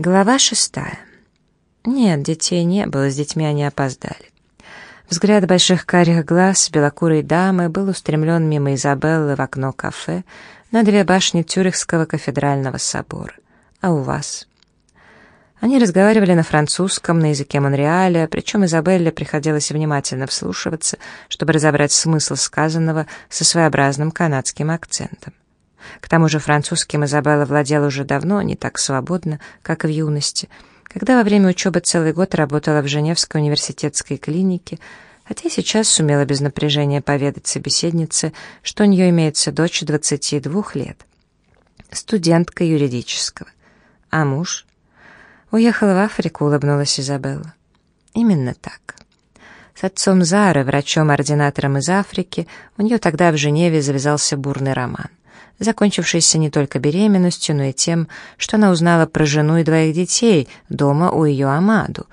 Глава шестая. Нет, детей не было, с детьми они опоздали. Взгляд больших карих глаз белокурой дамы был устремлен мимо Изабеллы в окно кафе на две башни Тюрихского кафедрального собора. А у вас? Они разговаривали на французском, на языке Монреаля, причем Изабелле приходилось внимательно вслушиваться, чтобы разобрать смысл сказанного со своеобразным канадским акцентом. К тому же французским Изабелла владела уже давно, не так свободно, как в юности, когда во время учебы целый год работала в Женевской университетской клинике, хотя сейчас сумела без напряжения поведать собеседнице, что у нее имеется дочь 22 лет, студентка юридического. А муж? Уехала в Африку, улыбнулась Изабелла. Именно так. С отцом Зары, врачом-ординатором из Африки, у нее тогда в Женеве завязался бурный роман закончившейся не только беременностью, но и тем, что она узнала про жену и двоих детей дома у ее Амаду,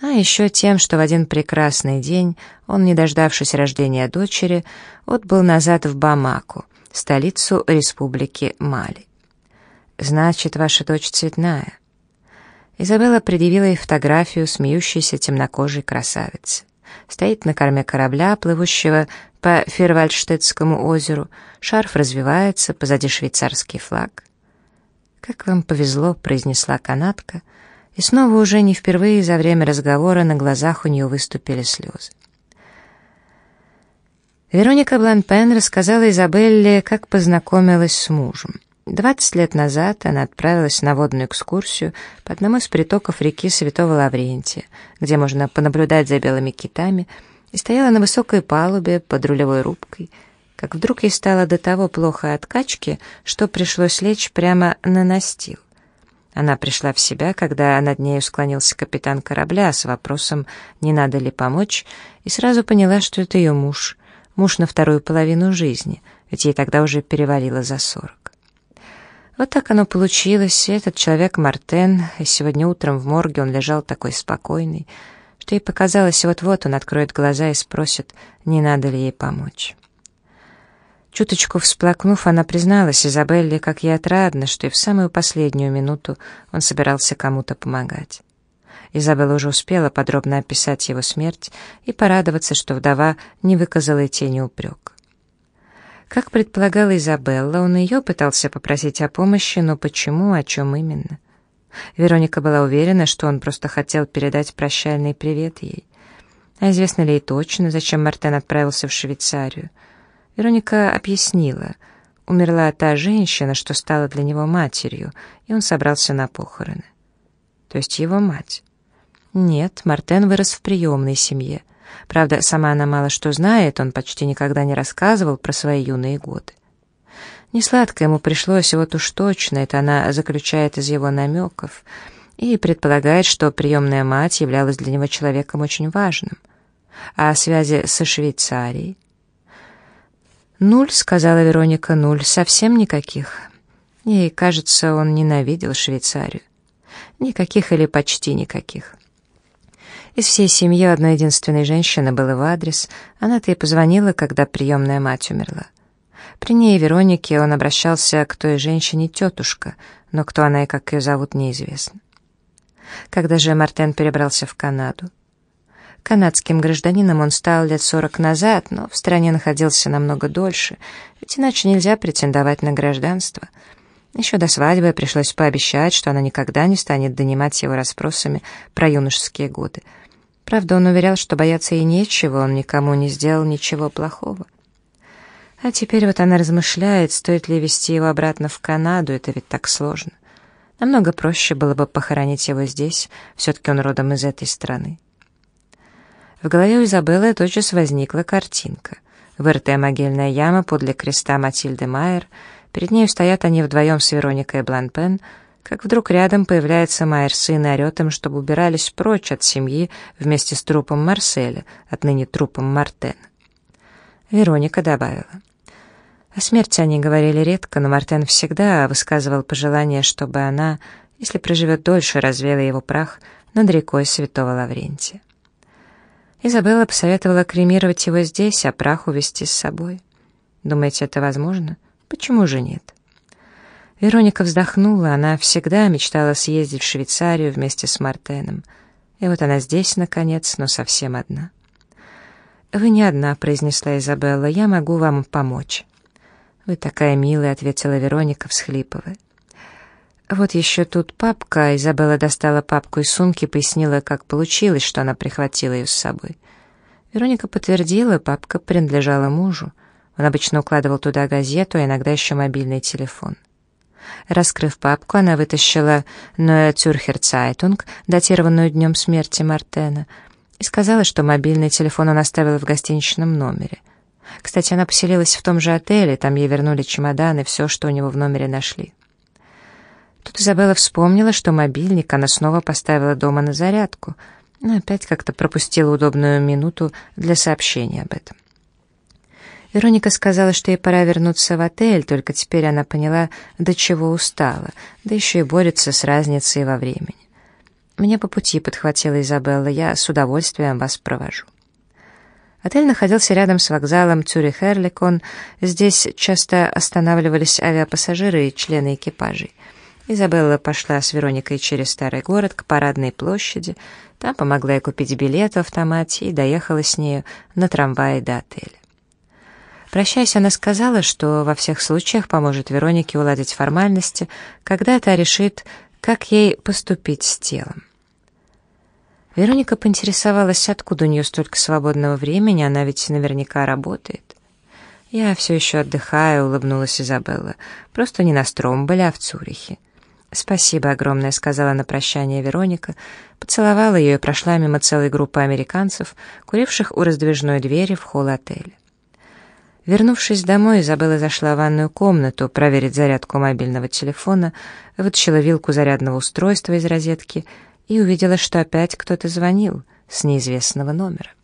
а еще тем, что в один прекрасный день он, не дождавшись рождения дочери, отбыл назад в Бамаку, столицу республики Мали. «Значит, ваша дочь цветная». Изабелла предъявила ей фотографию смеющейся темнокожей красавицы. Стоит на корме корабля, плывущего по Фервальдштетскому озеру, шарф развивается, позади швейцарский флаг. «Как вам повезло», — произнесла канатка, и снова уже не впервые за время разговора на глазах у нее выступили слезы. Вероника Бланпен рассказала Изабелле, как познакомилась с мужем. Двадцать лет назад она отправилась на водную экскурсию по одному из притоков реки Святого Лаврентия, где можно понаблюдать за белыми китами, и стояла на высокой палубе под рулевой рубкой, как вдруг ей стало до того плохо от качки, что пришлось лечь прямо на настил. Она пришла в себя, когда над нею склонился капитан корабля с вопросом, не надо ли помочь, и сразу поняла, что это ее муж, муж на вторую половину жизни, ведь ей тогда уже перевалило за сорок. Вот так оно получилось, этот человек Мартен, и сегодня утром в морге он лежал такой спокойный, что ей показалось, вот-вот он откроет глаза и спросит, не надо ли ей помочь. Чуточку всплакнув, она призналась Изабелле, как ей отрадно, что и в самую последнюю минуту он собирался кому-то помогать. Изабелла уже успела подробно описать его смерть и порадоваться, что вдова не выказала и тени упрека. Как предполагала Изабелла, он ее пытался попросить о помощи, но почему, о чем именно? Вероника была уверена, что он просто хотел передать прощальный привет ей. А известно ли ей точно, зачем Мартен отправился в Швейцарию? Вероника объяснила. Умерла та женщина, что стала для него матерью, и он собрался на похороны. То есть его мать. Нет, Мартен вырос в приемной семье. Правда, сама она мало что знает, он почти никогда не рассказывал про свои юные годы. Несладко ему пришлось, вот уж точно, это она заключает из его намеков, и предполагает, что приемная мать являлась для него человеком очень важным. А о связи со Швейцарией? «Нуль», — сказала Вероника, — «нуль, совсем никаких». Ей кажется, он ненавидел Швейцарию. Никаких или почти никаких. Из всей семьи одной единственной женщины был в адрес, она-то и позвонила, когда приемная мать умерла. При ней Веронике он обращался к той женщине тетушка, но кто она и как ее зовут, неизвестно. Когда же Мартен перебрался в Канаду? Канадским гражданином он стал лет сорок назад, но в стране находился намного дольше, ведь иначе нельзя претендовать на гражданство. Еще до свадьбы пришлось пообещать, что она никогда не станет донимать его расспросами про юношеские годы — Правда, он уверял, что бояться и нечего, он никому не сделал ничего плохого. А теперь вот она размышляет, стоит ли везти его обратно в Канаду, это ведь так сложно. Намного проще было бы похоронить его здесь, все-таки он родом из этой страны. В голове у Изабеллы тотчас возникла картинка. Вырытая могильная яма подле креста Матильды Майер, перед нею стоят они вдвоем с Вероникой Бланпен — как вдруг рядом появляется Майер сын и орет им, чтобы убирались прочь от семьи вместе с трупом Марселя, отныне трупом Мартена. Вероника добавила. О смерти они говорили редко, но Мартен всегда высказывал пожелание, чтобы она, если проживет дольше, развеяла его прах над рекой Святого Лаврентия. Изабелла посоветовала кремировать его здесь, а прах увезти с собой. Думаете, это возможно? Почему же нет? Вероника вздохнула, она всегда мечтала съездить в Швейцарию вместе с Мартеном. И вот она здесь, наконец, но совсем одна. «Вы не одна», — произнесла Изабелла, — «я могу вам помочь». «Вы такая милая», — ответила Вероника, всхлипывая. «Вот еще тут папка». Изабелла достала папку из сумки, пояснила, как получилось, что она прихватила ее с собой. Вероника подтвердила, папка принадлежала мужу. Он обычно укладывал туда газету, а иногда еще мобильный телефон. Раскрыв папку, она вытащила «Neue Zürcher Zeitung», датированную днем смерти Мартена, и сказала, что мобильный телефон он оставил в гостиничном номере. Кстати, она поселилась в том же отеле, там ей вернули чемодан и все, что у него в номере нашли. Тут Изабелла вспомнила, что мобильник она снова поставила дома на зарядку, но опять как-то пропустила удобную минуту для сообщения об этом. Вероника сказала, что ей пора вернуться в отель, только теперь она поняла, до чего устала, да еще и борется с разницей во времени. «Мне по пути», — подхватила Изабелла, — «я с удовольствием вас провожу». Отель находился рядом с вокзалом Цюрих-Эрликон. Здесь часто останавливались авиапассажиры и члены экипажей. Изабелла пошла с Вероникой через старый город к парадной площади. Там помогла ей купить билет в автомате и доехала с нею на трамвае до отеля. Прощаясь, она сказала, что во всех случаях поможет Веронике уладить формальности, когда та решит, как ей поступить с телом. Вероника поинтересовалась, откуда у нее столько свободного времени, она ведь наверняка работает. «Я все еще отдыхаю», — улыбнулась Изабелла. «Просто не на Стромболе, а в Цюрихе». «Спасибо огромное», — сказала на прощание Вероника, поцеловала ее и прошла мимо целой группы американцев, куривших у раздвижной двери в холл отеля. Вернувшись домой, Изабелла зашла в ванную комнату проверить зарядку мобильного телефона, вытащила вилку зарядного устройства из розетки и увидела, что опять кто-то звонил с неизвестного номера.